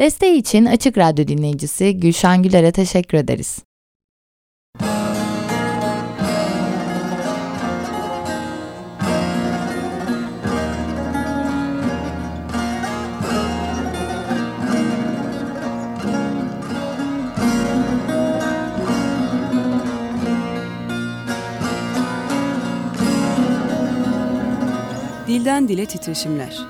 Desteği için Açık Radyo dinleyicisi Gülşen Güler'e teşekkür ederiz. Dilden Dile Titreşimler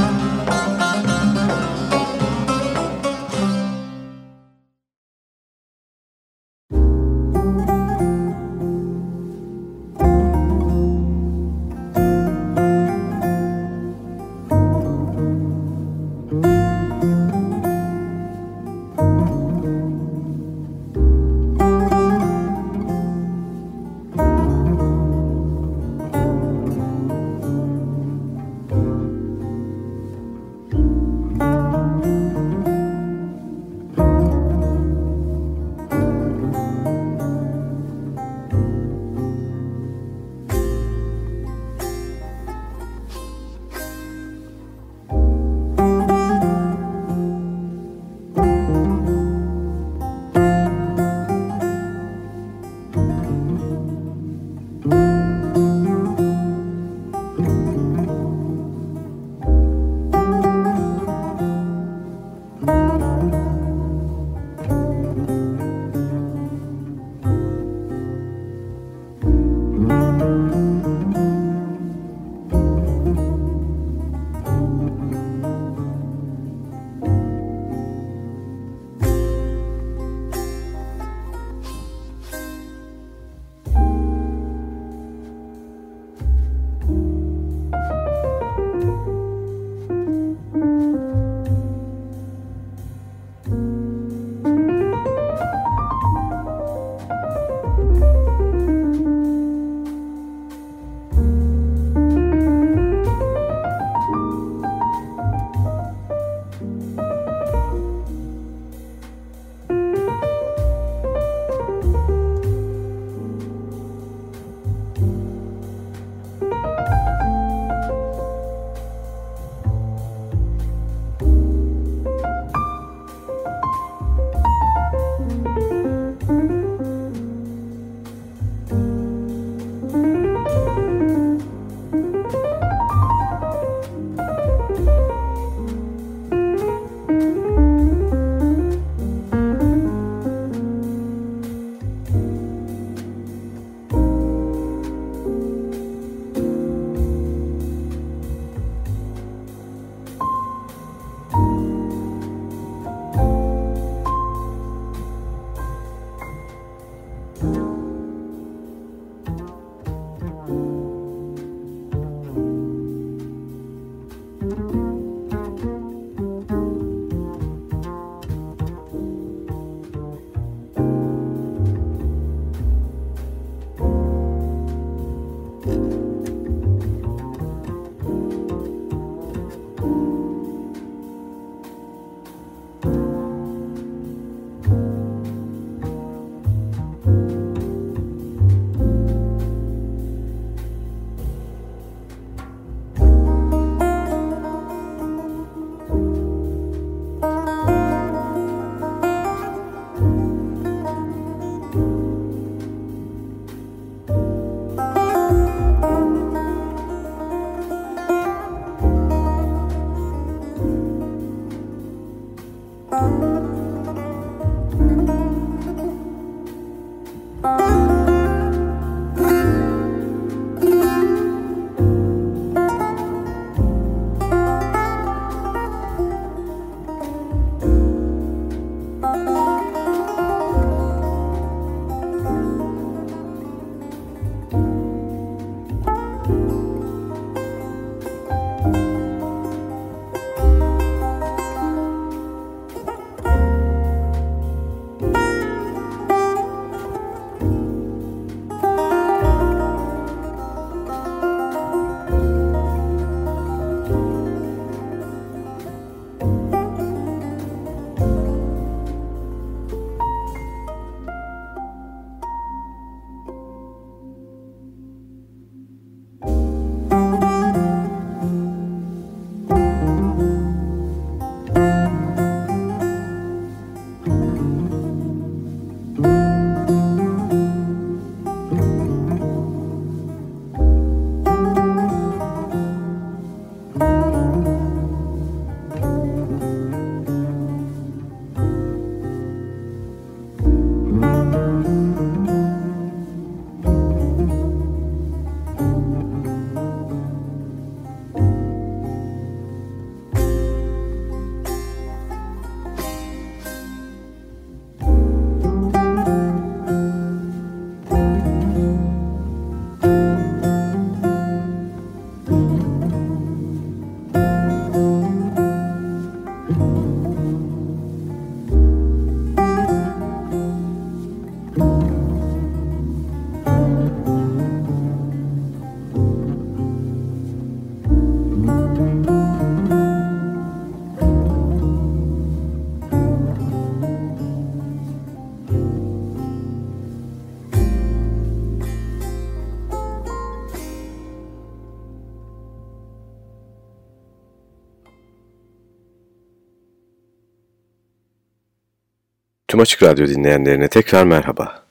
Açık Radyo dinleyenlerine tekrar merhaba.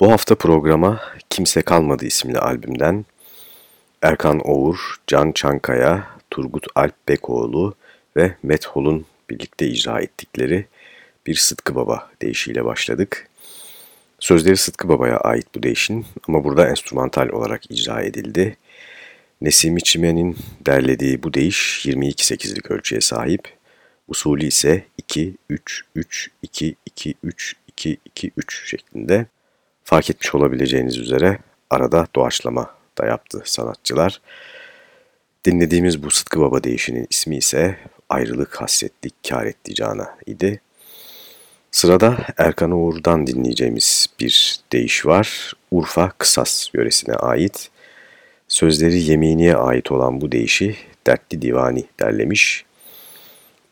Bu hafta programa Kimse Kalmadı isimli albümden Erkan Oğur, Can Çankaya, Turgut Alp Bekoğlu ve Methol'un birlikte icra ettikleri bir Sıtkı Baba deyişiyle başladık. Sözleri Sıtkı Baba'ya ait bu deyişin ama burada enstrümantal olarak icra edildi. Nesimi Çimen'in derlediği bu deyiş 22-8'lik ölçüye sahip. Usulü ise 2-3-3-2-2-3-2-2-3 şeklinde. Fark etmiş olabileceğiniz üzere arada doğaçlama da yaptı sanatçılar. Dinlediğimiz bu Sıtkı Baba deyişinin ismi ise Ayrılık Hasretlik Kar Etti idi. Sırada Erkan Uğur'dan dinleyeceğimiz bir deyiş var. Urfa Kısas yöresine ait. Sözleri Yemini'ye ait olan bu deyişi Dertli Divani derlemiş.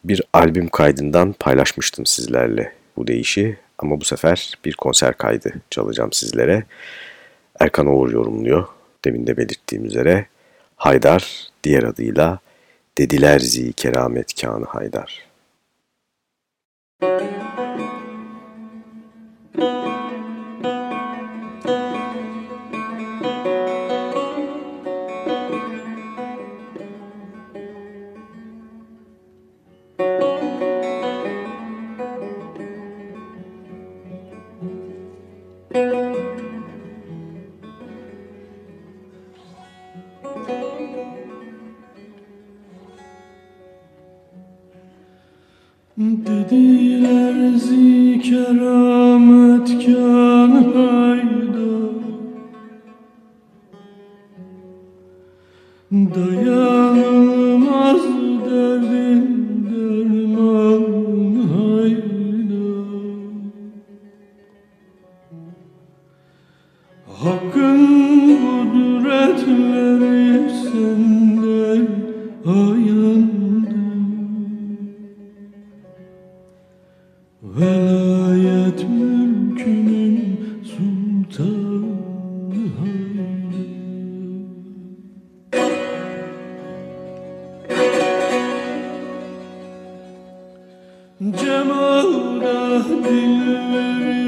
Bir albüm kaydından paylaşmıştım sizlerle bu deyişi ama bu sefer bir konser kaydı çalacağım sizlere. Erkan Oğur yorumluyor. Demin de belirttiğim üzere Haydar diğer adıyla Dediler Zi Keramet Kânı Haydar. Müzik You.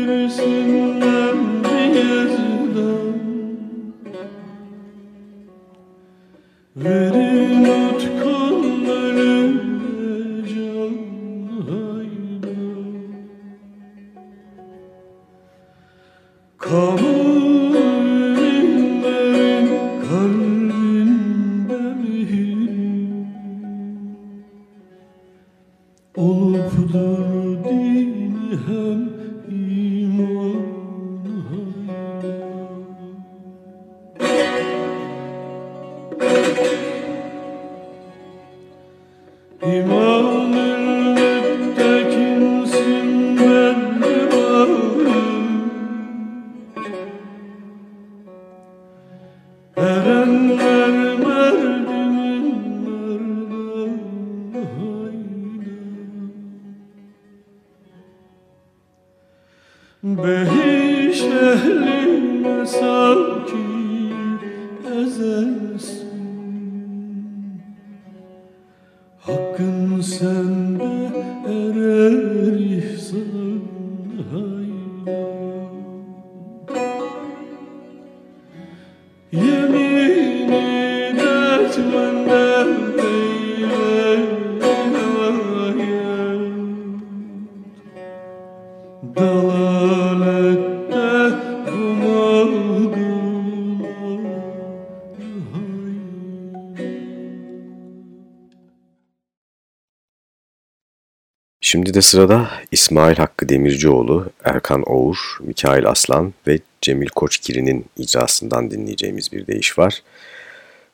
Şimdi de sırada İsmail Hakkı Demircioğlu, Erkan Oğur, Mikail Aslan ve Cemil Koçkiri'nin icrasından dinleyeceğimiz bir deyiş var.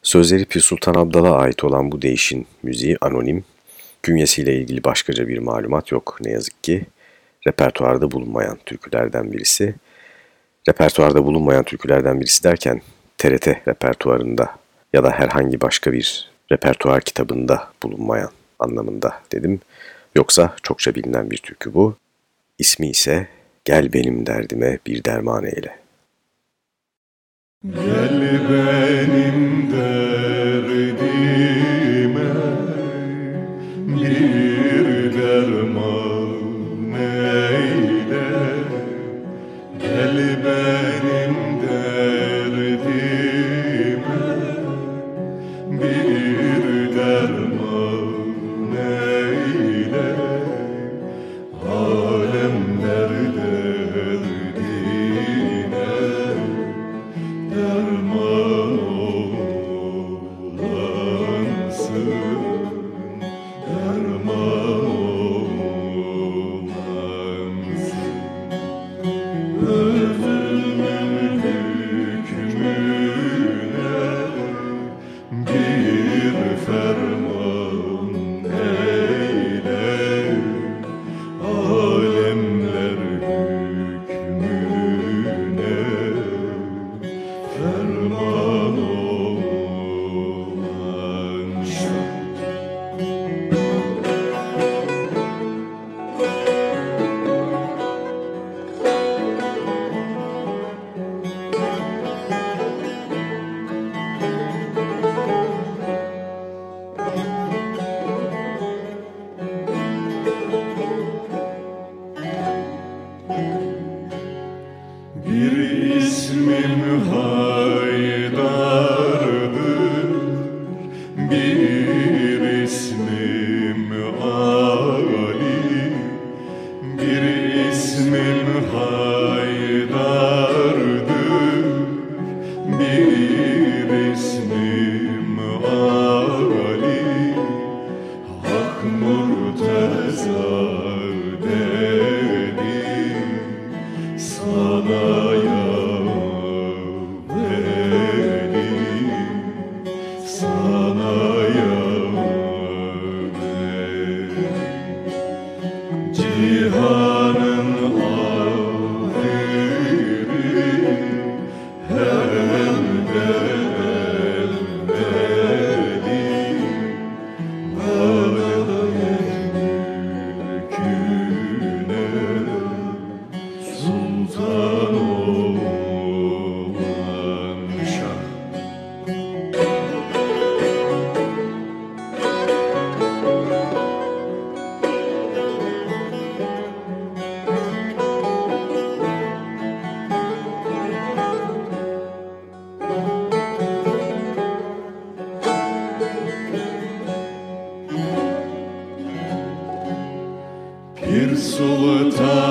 Sözleri Pir Sultan Abdal'a ait olan bu deyişin müziği anonim. Künyesiyle ilgili başkaca bir malumat yok ne yazık ki. Repertuarda bulunmayan türkülerden birisi. Repertuarda bulunmayan türkülerden birisi derken TRT repertuarında ya da herhangi başka bir repertuar kitabında bulunmayan anlamında dedim. Yoksa çokça bilinen bir türkü bu. İsmi ise Gel benim derdime bir derman eyle. Gel benim derdime Sultan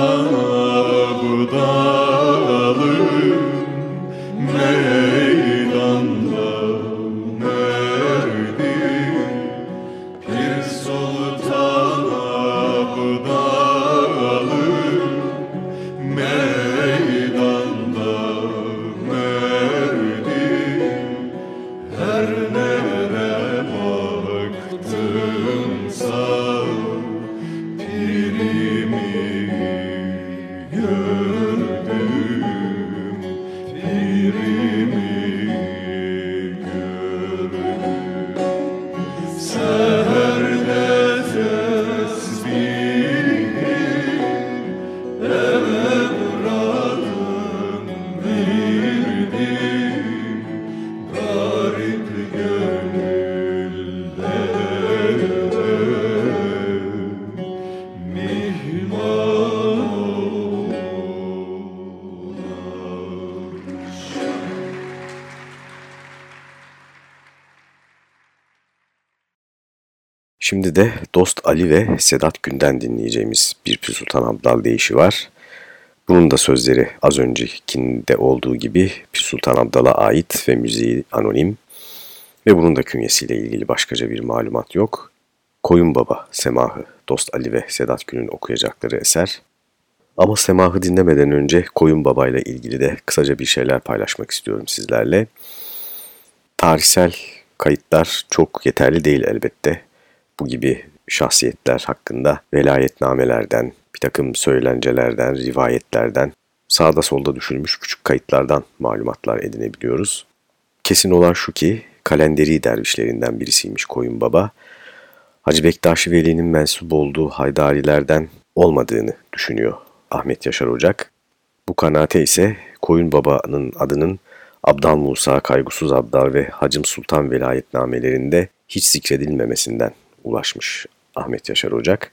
Ali ve Sedat Gün'den dinleyeceğimiz bir Sultan Abdal deyişi var. Bunun da sözleri az öncekinde olduğu gibi Pir Sultan Abdal'a ait ve müziği anonim. Ve bunun da künyesiyle ilgili başkaca bir malumat yok. Koyun Baba Semahı Dost Ali ve Sedat Gün'ün okuyacakları eser. Ama Semahı dinlemeden önce Koyun Baba ile ilgili de kısaca bir şeyler paylaşmak istiyorum sizlerle. Tarihsel kayıtlar çok yeterli değil elbette. Bu gibi şahsiyetler hakkında velayetnamelerden, bir takım söylencelerden, rivayetlerden, sağda solda düşülmüş küçük kayıtlardan malumatlar edinebiliyoruz. Kesin olan şu ki kalenderi dervişlerinden birisiymiş Koyun Baba. Hacı Bektaşi Veli'nin mensup olduğu Haydarilerden olmadığını düşünüyor Ahmet Yaşar Ocak. Bu kanaate ise Koyun Baba'nın adının Abdal Musa, Kaygusuz Abdal ve Hacım Sultan velayetnamelerinde hiç zikredilmemesinden ulaşmış Ahmet Yaşar Ocak.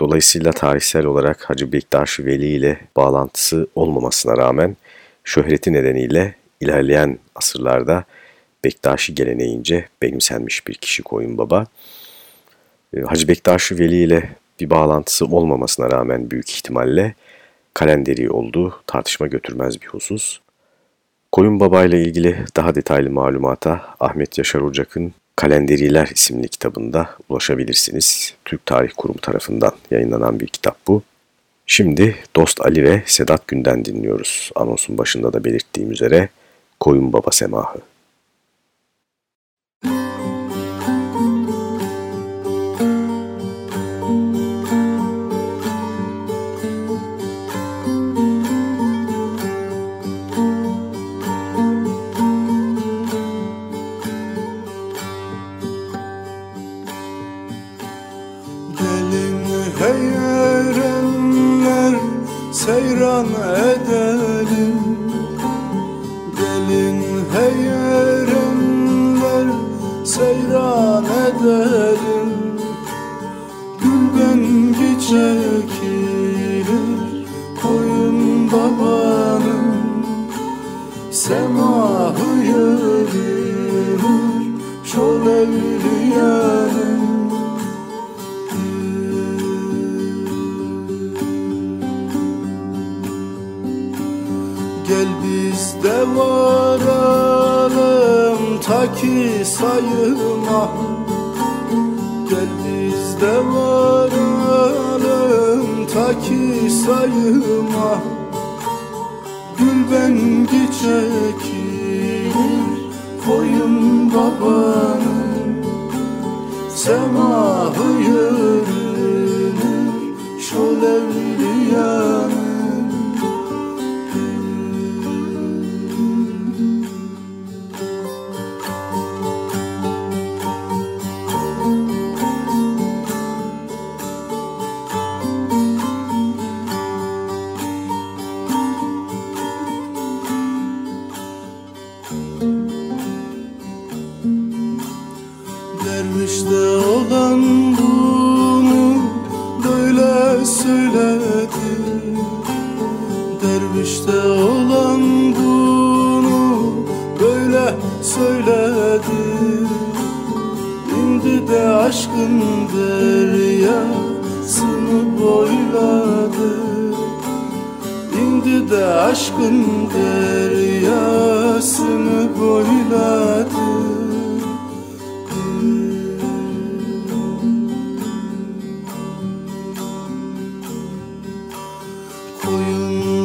Dolayısıyla tarihsel olarak Hacı Bektaşi Veli ile bağlantısı olmamasına rağmen şöhreti nedeniyle ilerleyen asırlarda Bektaşi geleneğince benimsenmiş bir kişi Koyun Baba. Ee, Hacı Bektaşi Veli ile bir bağlantısı olmamasına rağmen büyük ihtimalle kalenderi olduğu tartışma götürmez bir husus. Koyun Baba ile ilgili daha detaylı malumata Ahmet Yaşar Ocak'ın Kalenderiler isimli kitabında ulaşabilirsiniz. Türk Tarih Kurumu tarafından yayınlanan bir kitap bu. Şimdi Dost Ali ve Sedat Gün'den dinliyoruz. Anonsun başında da belirttiğim üzere Koyun Baba Semahı. Seyran edelim. Gelin hey erenler seyran edelim. Gülden çekilir koyun babanın. Semahı yürür şol evliyanın ta ki sayıma Gel biz de varalım ta ki sayıma Gül bengi çekilir koyun babanın Semahı yürünür şol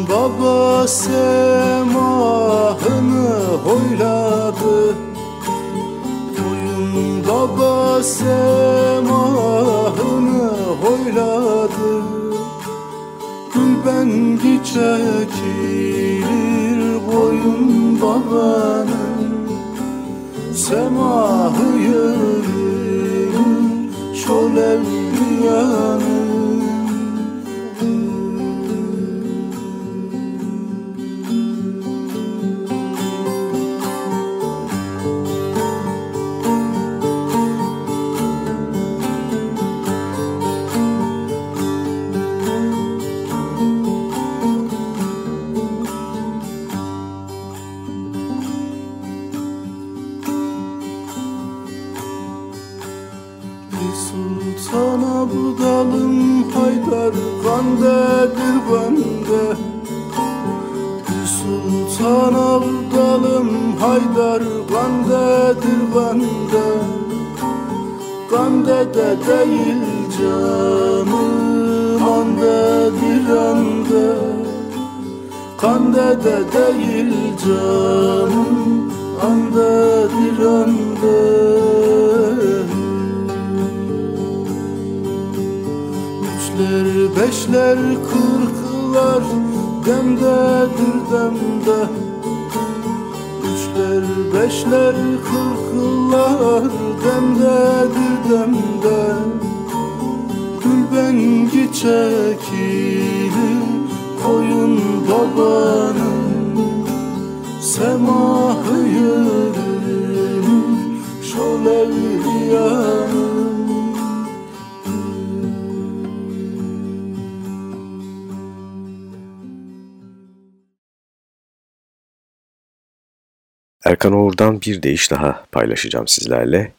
baba semahını hoyladı. Koyun baba semahını hoyladı. Gül bengi çekilir koyun babanın. Semahı yürür şol evliyanın kandedir bende Bir sultana budalım haydar kandedir bende Kande de değil canım andedir ande Kande de değil canım andedir ande beşler, kırklar demdedir demde. Üçler, beşler, kırklar demdedir demde. Gül bengi çekilir koyun babanın. Semahı yürür şol evliyanın Erkan Oğur'dan bir deyiş daha paylaşacağım sizlerle.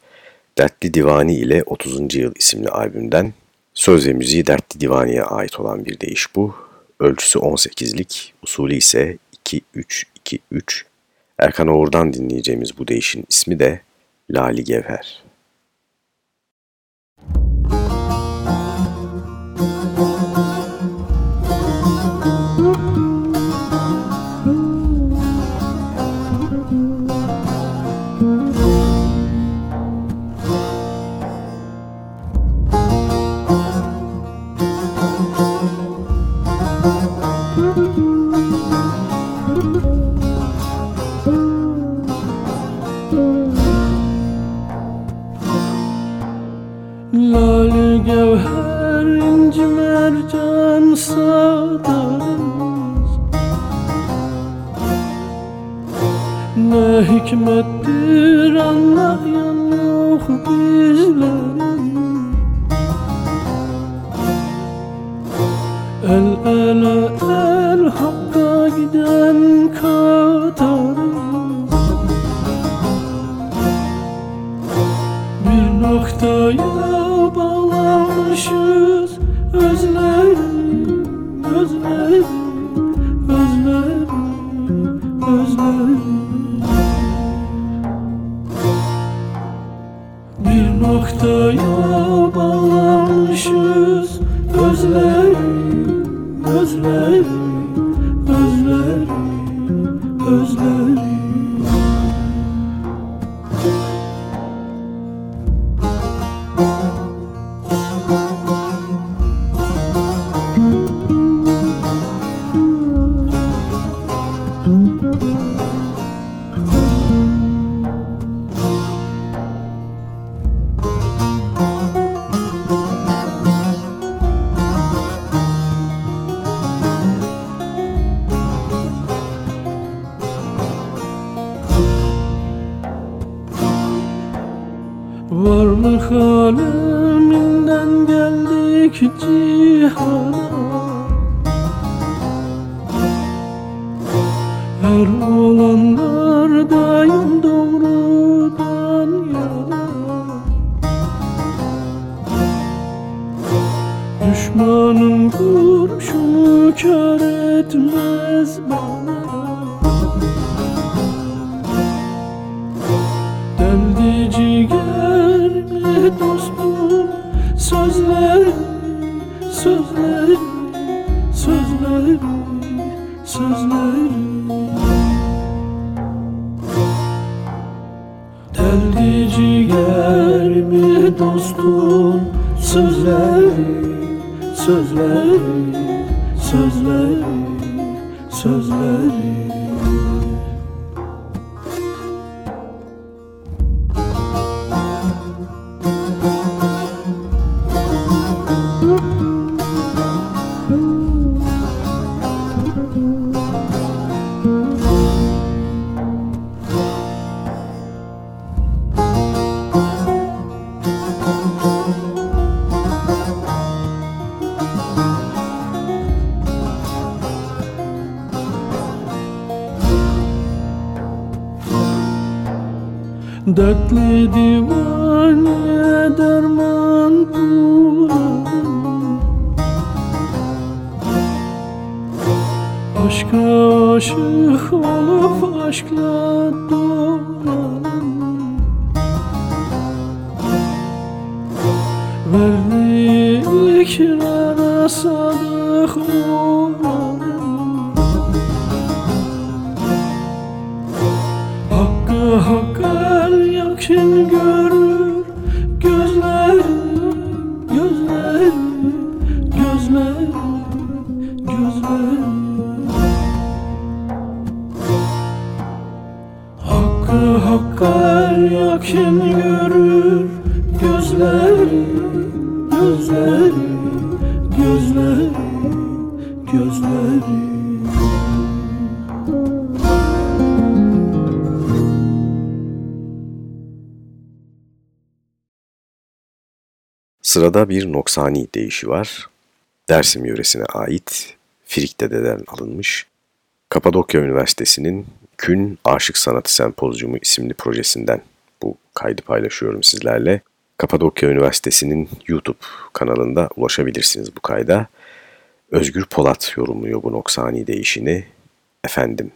Dertli Divani ile 30. Yıl isimli albümden söz ve müziği Dertli Divani'ye ait olan bir deyiş bu. Ölçüsü 18'lik, usulü ise 2-3-2-3. Erkan Oğur'dan dinleyeceğimiz bu deyişin ismi de Lali Gevher. Ne to you. Sözleri Dertli Sırada bir noksani deyişi var. Dersim yöresine ait Frikdede'den alınmış. Kapadokya Üniversitesi'nin Kün Aşık Sanatı Sempozyumu isimli projesinden bu kaydı paylaşıyorum sizlerle. Kapadokya Üniversitesi'nin YouTube kanalında ulaşabilirsiniz bu kayda. Özgür Polat yorumluyor bu noksani deyişini. Efendim.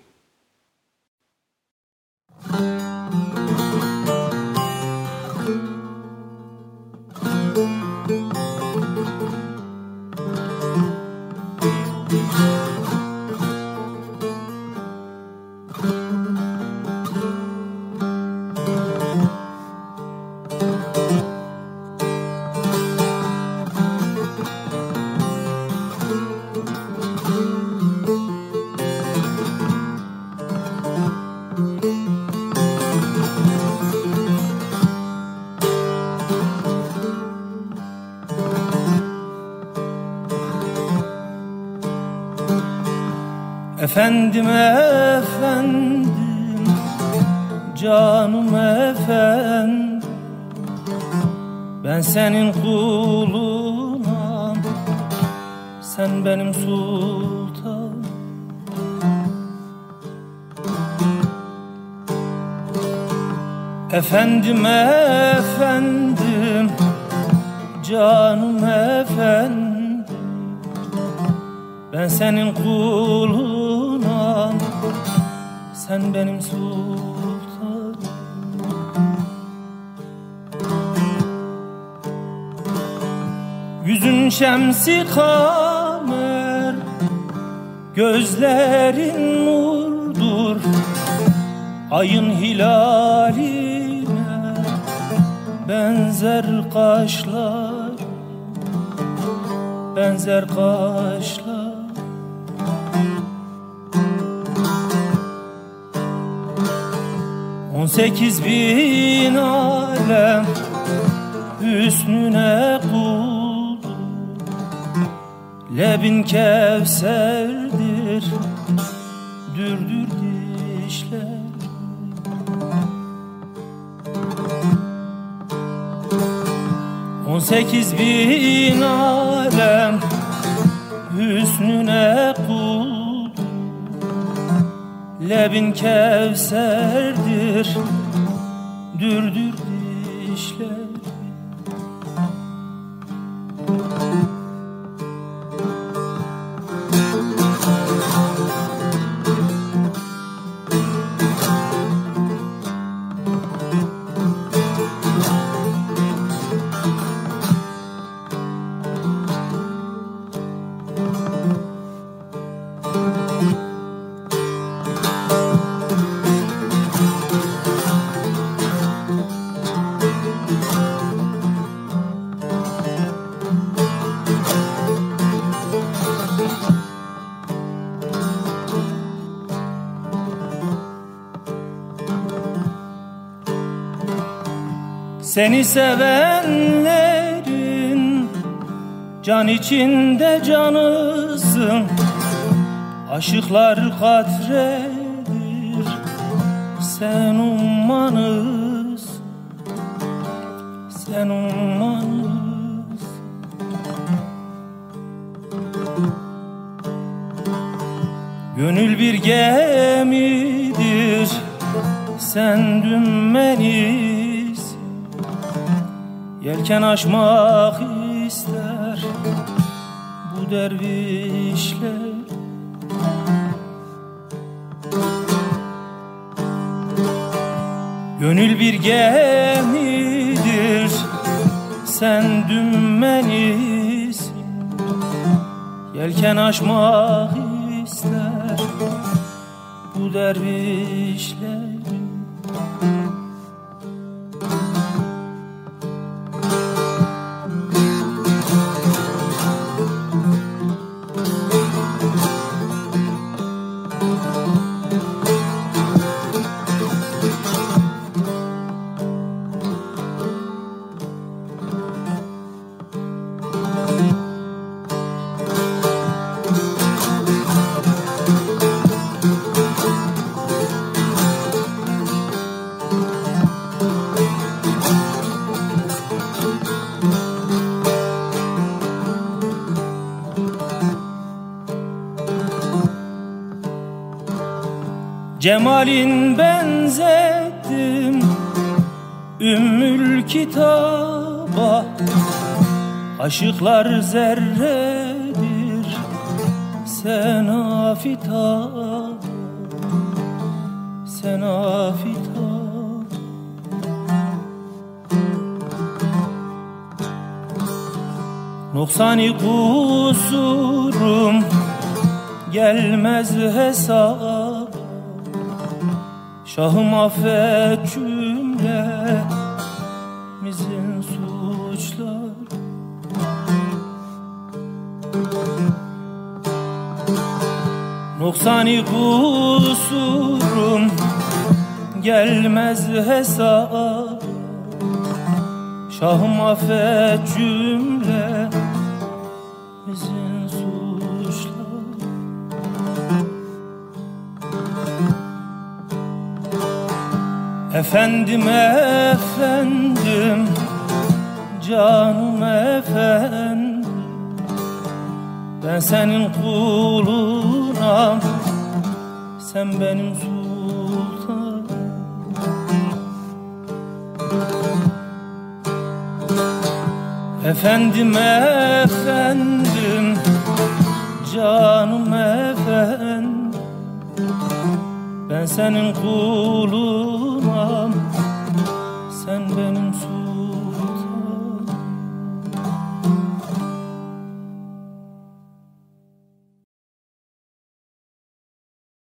Efendim efendim Canım efendim. Ben senin kulunam Sen benim sultan Efendim efendim Canım efendim. Ben senin kulunam Sen benim sultan Yüzün şemsi kan Gözlerin nurdur. Ayın hilaline Benzer kaşlar Benzer kaşlar sekiz bin alem Hüsnüne kuldur Lebin kevserdir Dürdür dişler. On sekiz bin alem Hüsnüne Lebin kevserdir. Dürdür Seni sevenlerin can içinde canısın. Aşıklar katredir sen ummanız. Sen ummanız. Gönül bir gemidir sen dümmeniz Yelken aşmak ister bu dervişler Gönül bir gemidir sen dümmeniz Yelken aşmak ister bu dervişler Cemalin benzettim Ümmül kitaba. Aşıklar zerredir Sen afitap Sen afitap Noksani kusurum Gelmez hesap Şahım affet cümlemizin suçlar. Noksani kusurum gelmez hesap Şahım affet cümlemizin Efendim efendim Canım efendim. Ben senin kulunam Sen benim sultanım. Efendim efendim Canım efendim. Ben senin kulunam Sen benim sultanım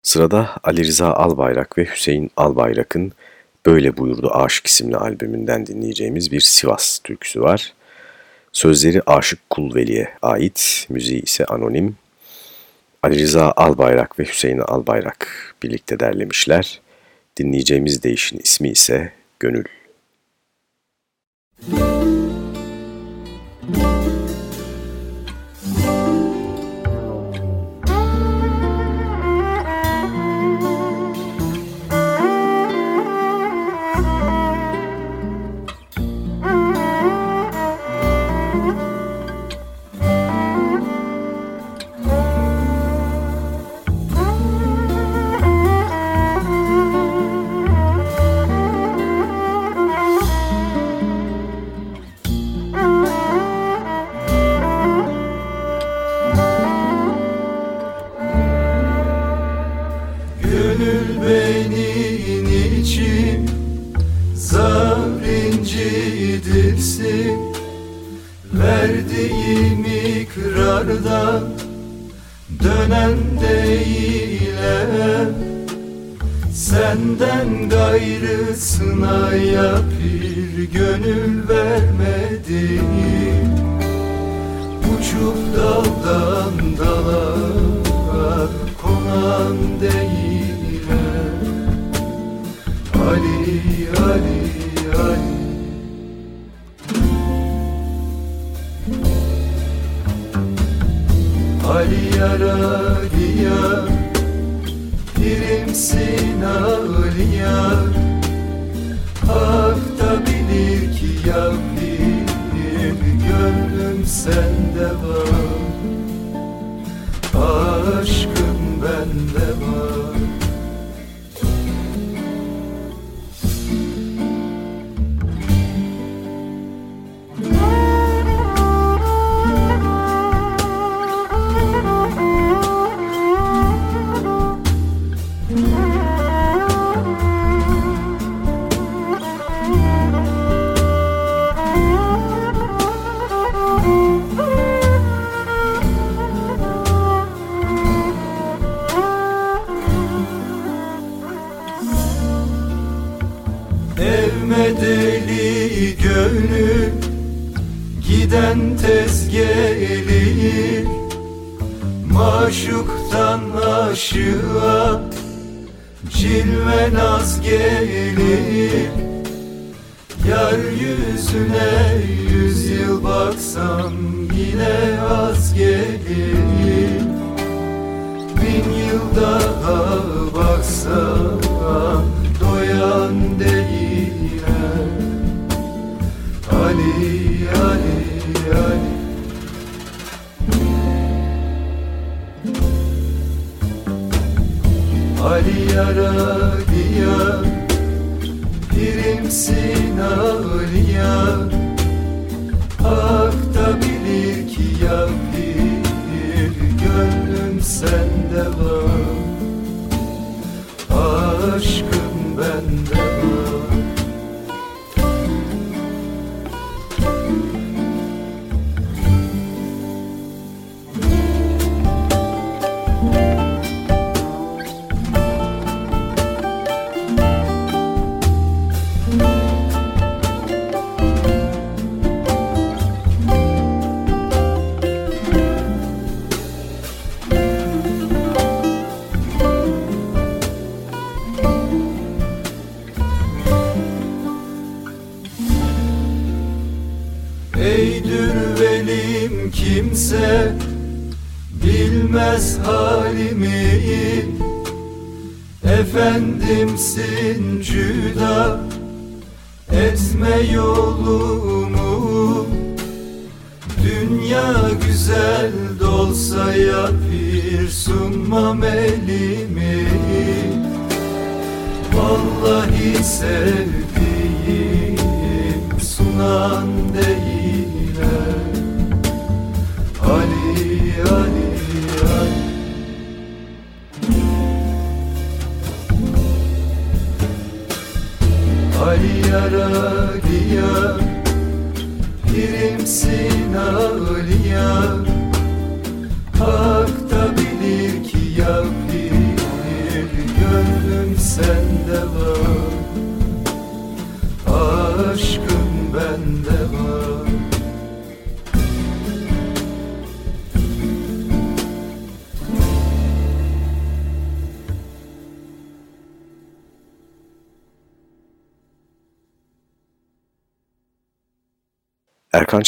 Sırada Ali Rıza Albayrak ve Hüseyin Albayrak'ın Böyle Buyurdu Aşık isimli albümünden dinleyeceğimiz bir Sivas türküsü var. Sözleri Aşık Kulveli'ye ait, müziği ise anonim. Ali Rıza Albayrak ve Hüseyin Albayrak birlikte derlemişler. Dinleyeceğimiz değişin ismi ise Gönül. Müzik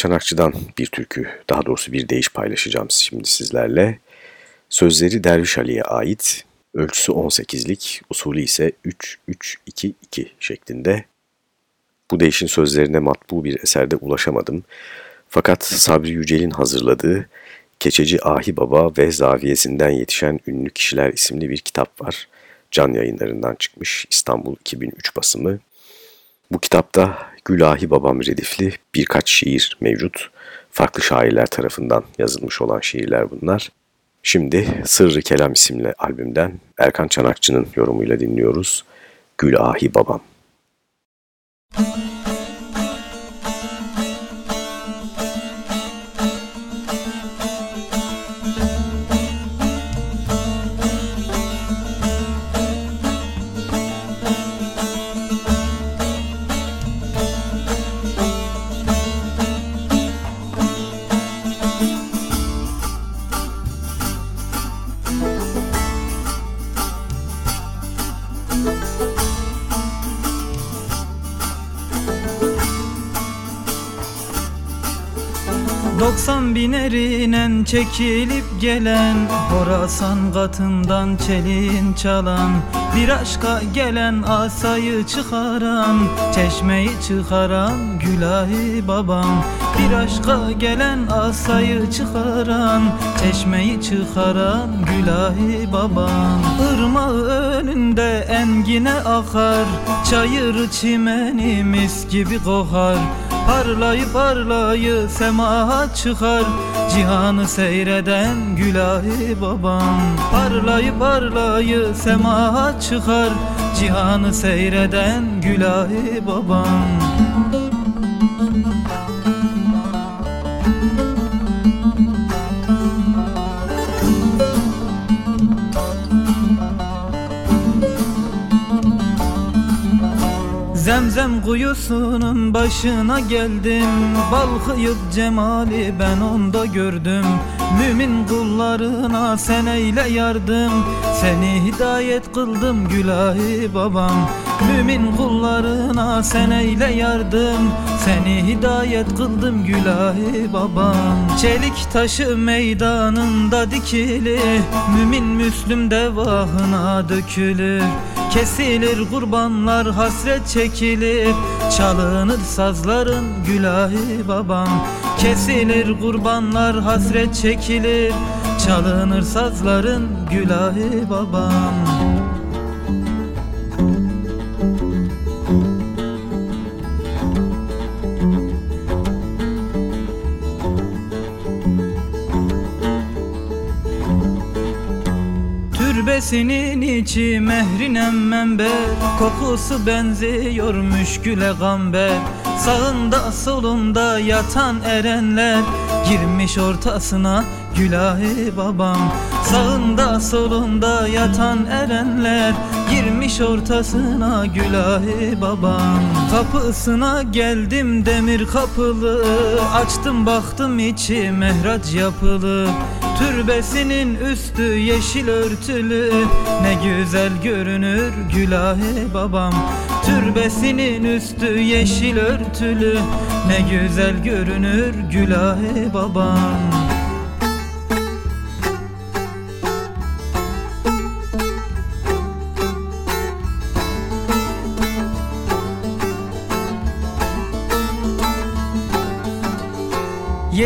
Çanakçı'dan bir türkü, daha doğrusu bir deyiş paylaşacağım şimdi sizlerle. Sözleri Derviş Ali'ye ait, ölçüsü 18'lik, usulü ise 3-3-2-2 şeklinde. Bu deyişin sözlerine matbu bir eserde ulaşamadım. Fakat Sabri Yücel'in hazırladığı Keçeci Ahi Baba ve Zaviyesinden Yetişen Ünlü Kişiler isimli bir kitap var. Can yayınlarından çıkmış İstanbul 2003 basımı. Bu kitapta Gülahi Babam redifli birkaç şiir mevcut. Farklı şairler tarafından yazılmış olan şiirler bunlar. Şimdi Sırrı Kelam isimli albümden Erkan Çanakçı'nın yorumuyla dinliyoruz. Gülahi Babam. Müzik çekilip gelen Horasan katından çelin çalan Bir aşka gelen asayı çıkaran Çeşmeyi çıkaran Gülahi babam. Bir aşka gelen asayı çıkaran Çeşmeyi çıkaran Gülahi babam. Irmağı önünde engine akar Çayır çimeni mis gibi kokar Parlayı parlayı semaha çıkar. Cihanı seyreden Gülahi babam. Parlayı parlayı semaha çıkar. Cihanı seyreden Gülahi babam Zemzem kuyusunun başına geldim. Balkıyıp cemali ben onda gördüm. Mümin kullarına sen eyle yardım. Seni hidayet kıldım gülahi babam. Mümin kullarına sen eyle yardım. Seni hidayet kıldım gülahi babam. Çelik taşı meydanında dikili. Mümin Müslüm devahına dökülür Kesilir kurbanlar hasret çekilir. Çalınır sazların gülahi babam. Kesilir kurbanlar hasret çekilir. Çalınır sazların gülahi babam Türbesinin içi mehrinen member Kokusu benziyor müşküle gamber. Sağında solunda yatan erenler. Girmiş ortasına Gülahi babam. Sağında solunda yatan erenler. Girmiş ortasına Gülahi babam. Kapısına geldim demir kapılı. Açtım baktım içi mehraç yapılı Türbesinin üstü yeşil örtülü. Ne güzel görünür Gülahi babam. Türbesinin üstü yeşil örtülü. Ne güzel görünür Gülahi babam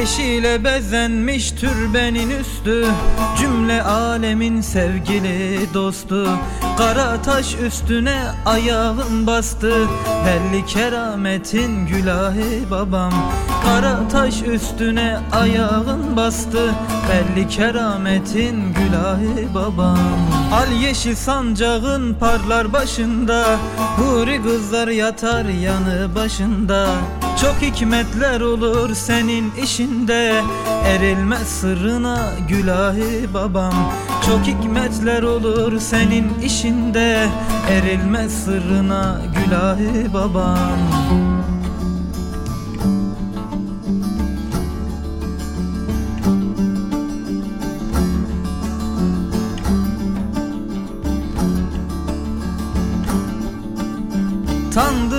Yeşile bezenmiş türbenin üstü Cümle alemin sevgili dostu. Kara taş üstüne ayağın bastı Belli kerametin gülahi babam. Kara taş üstüne ayağın bastı Belli kerametin gülahi babam. Al yeşil sancağın parlar başında Huri kızlar yatar yanı başında çok hikmetler olur senin işinde. Erilmez sırrına gülahi babam. Çok hikmetler olur senin işinde. Erilmez sırrına gülahi babam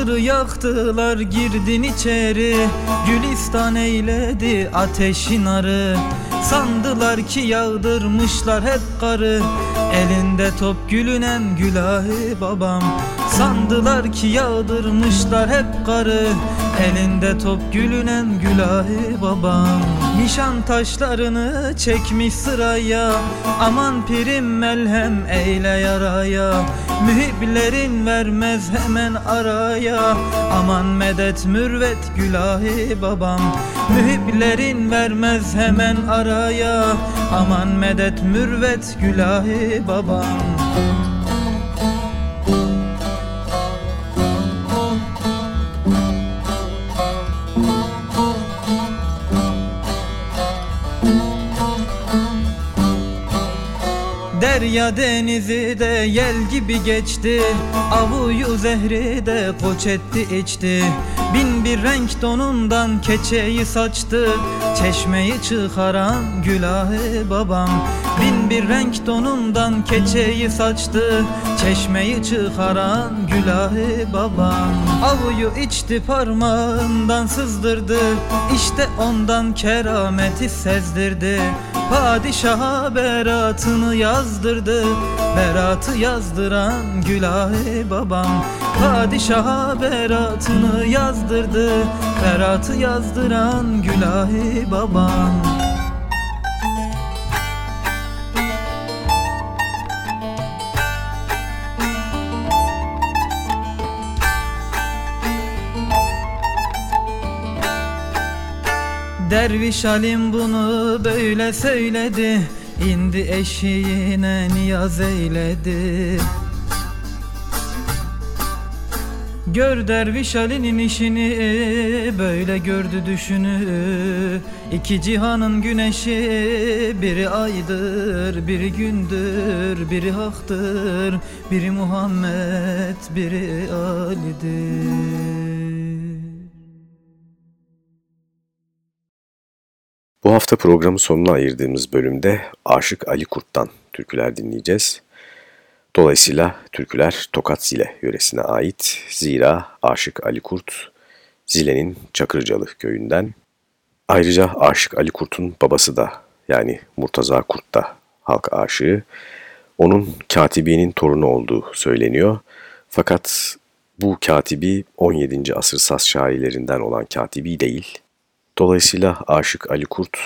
Ahırı yaktılar girdin içeri. Gülistan eyledi ateşin arı Sandılar ki yağdırmışlar hep karı. Elinde top gülünem gülahi babam Sandılar ki yağdırmışlar hep karı. Elinde top gülünem gülahi babam. Nişan taşlarını çekmiş sıraya. Aman pirim melhem eyle yaraya. Mühiblerin vermez hemen araya. Aman medet mürvet gülahi babam. Mühiblerin vermez hemen araya. Aman medet mürvet gülahi babam Derya denizi de yel gibi geçti. Avuyu zehri de koç etti içti. Bin bir renk donundan keçeyi saçtı. Çeşmeyi çıkaran gülahi babam. Bin bir renk donundan keçeyi saçtı. Çeşmeyi çıkaran gülahi babam. Avuyu içti parmağından sızdırdı. İşte ondan kerameti sezdirdi Padişaha beratını yazdırdı. Beratı yazdıran gülahi babam. Padişaha beratını yazdırdı. Beratı yazdıran gülahi babam Derviş Halim bunu böyle söyledi. İndi eşiğine niyaz eyledi. Gör derviş Ali'nin işini böyle gördü düşünü. İki cihanın güneşi biri aydır biri gündür biri haktır. Biri Muhammed biri Ali'dir Bu hafta programın sonuna ayırdığımız bölümde Aşık Ali Kurt'tan türküler dinleyeceğiz. Dolayısıyla türküler Tokat Zile yöresine ait. Zira Aşık Ali Kurt Zile'nin Çakırcalı köyünden. Ayrıca Aşık Ali Kurt'un babası da yani Murtaza Kurt da halk aşığı. Onun katibiyenin torunu olduğu söyleniyor. Fakat bu katibi 17. asır Saz şairlerinden olan katibi değil. Dolayısıyla Aşık Ali Kurt,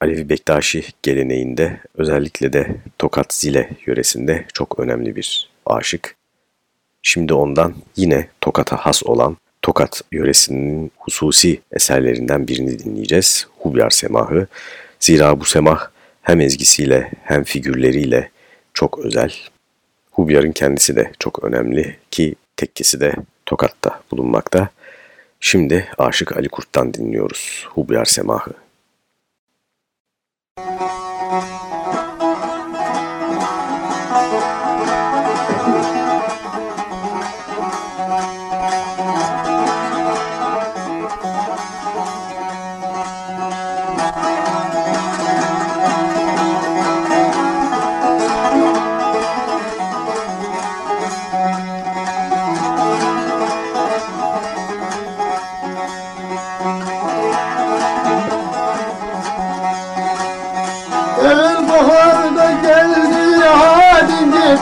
Alevi Bektaşi geleneğinde özellikle de Tokat Zile yöresinde çok önemli bir aşık. Şimdi ondan yine Tokat'a has olan Tokat yöresinin hususi eserlerinden birini dinleyeceğiz. Hubyar Semahı. Zira bu semah hem ezgisiyle hem figürleriyle çok özel. Hubyar'ın kendisi de çok önemli ki tekkesi de Tokat'ta bulunmakta. Şimdi Aşık Ali Kurt'tan dinliyoruz Hubyar Semahı. El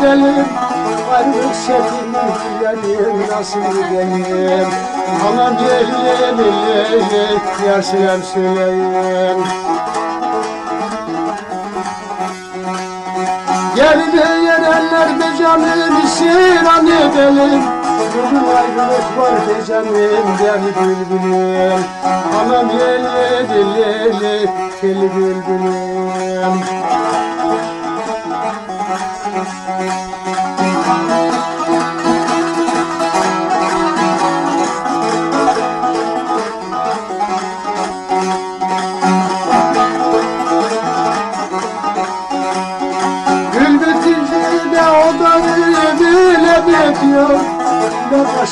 gidelim Varlık şefini gidelim nasıl gidelim Anam yeğenim yeğenim yar selam söyleyeyim Geldi yerenler be canım isyan edelim Bugün ayrılık var be canım gel bülbülüm. Anam yeli dilleli kel bülbülüm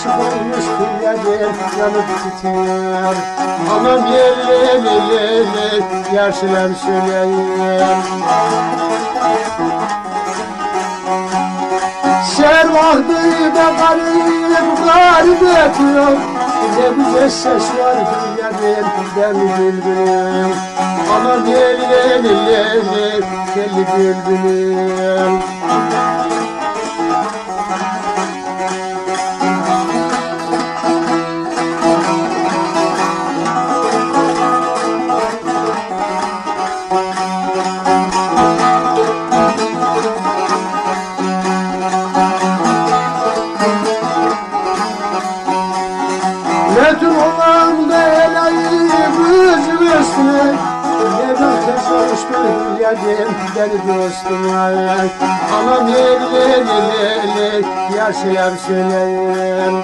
aşık olmuş kullerim yanıp titiyor Anam yerli yaşlar söyleyeyim Şer vardı da garip yarım öpüyor Ne güzel ses var yarim deli bülbülüm Aman yeli yeli yeli deli bülbülüm deli dostuma Anam yeli yeli yeli yaşayam söyleyeyim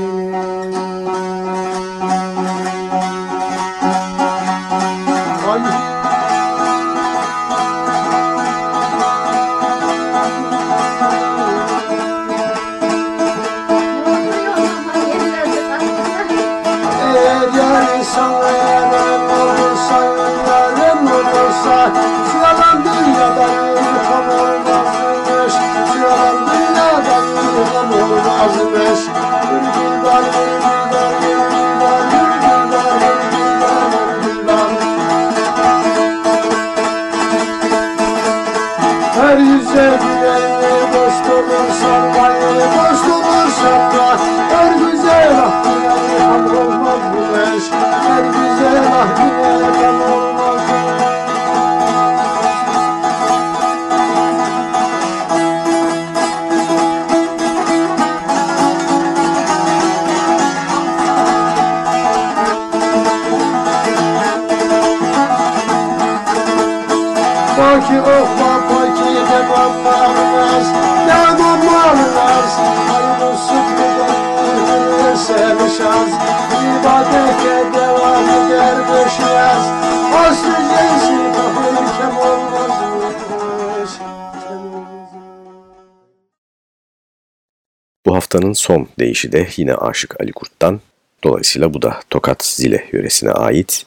haftanın son deyişi de yine Aşık Ali Kurt'tan. Dolayısıyla bu da Tokat Zile yöresine ait.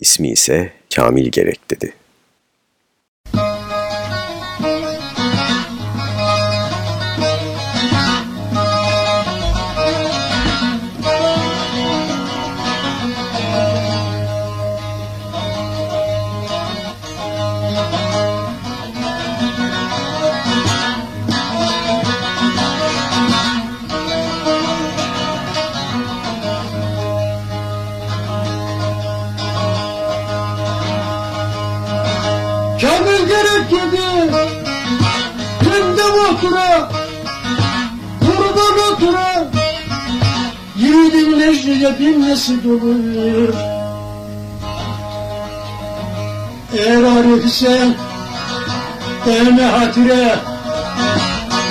İsmi ise Kamil Gerek dedi. Yiğidin necdeye binmesi doluyor Eğer arifsen Deme hatire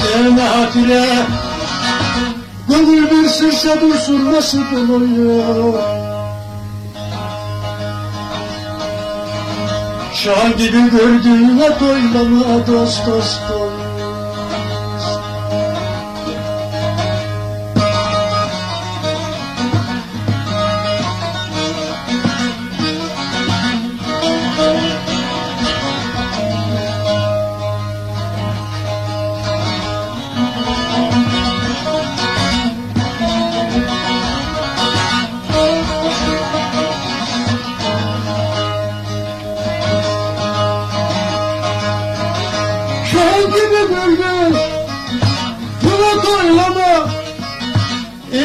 Deme hatire. Gönül bir sırsa dursun nasıl doluyor Şah gibi gördüğüne doylama dost dost dost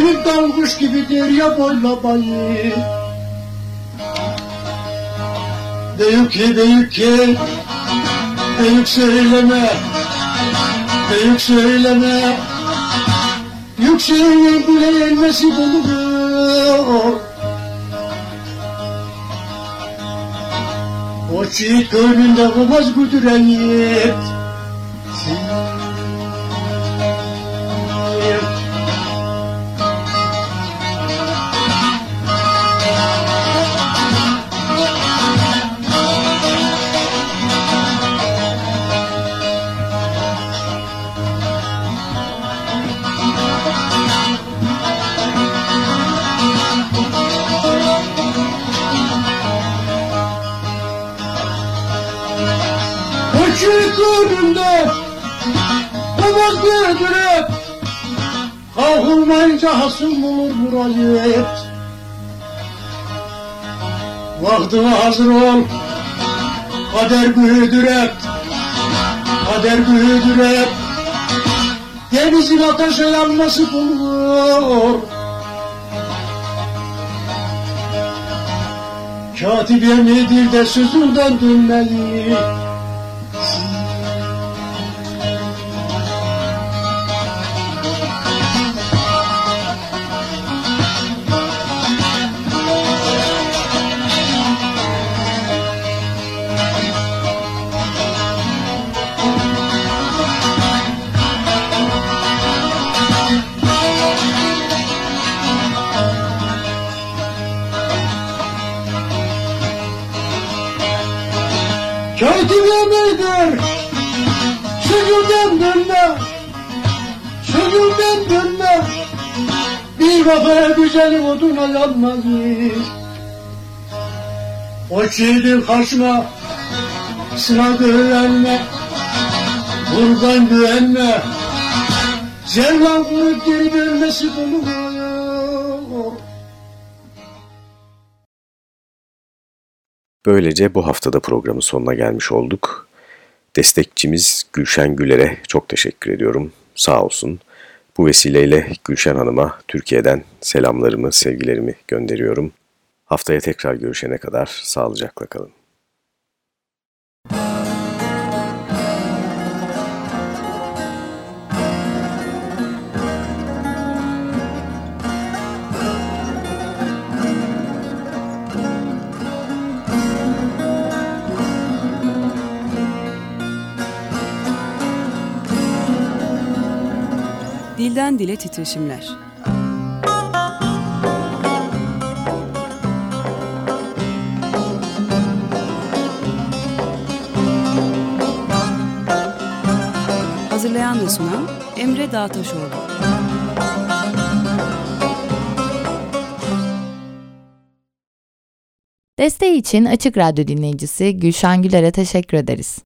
Gönül dalmış gibidir ya boylamayı Büyük ki büyük ki Büyük söyleme Büyük söyleme. Yükseğine bile elmesi buluyor O çiğit gönlünde olmaz bu dirayet Hasım bulur murayet Vaktine hazır ol. Kader büyüdür hep. Kader büyüdür hep. Denizin ateşe yanması bulur Katip yemidir de sözünden dönmeli Yemidir Sözünden dönme. Sözünden dönme. Bir vefaya güzelim oduna yanmaz O şiirin karşına Sıra güvenme Kurban güvenme. Zerlan kurup geri dönmesi buluyor Böylece bu haftada programın sonuna gelmiş olduk. Destekçimiz Gülşen Güler'e çok teşekkür ediyorum. Sağ olsun. Bu vesileyle Gülşen Hanım'a Türkiye'den selamlarımı, sevgilerimi gönderiyorum. Haftaya tekrar görüşene kadar sağlıcakla kalın. Dilden dile titreşimler. Hazırlayan ve sunan Emre Dağtaşoğlu. Desteği için Açık Radyo dinleyicisi Gülşen Güler'e teşekkür ederiz.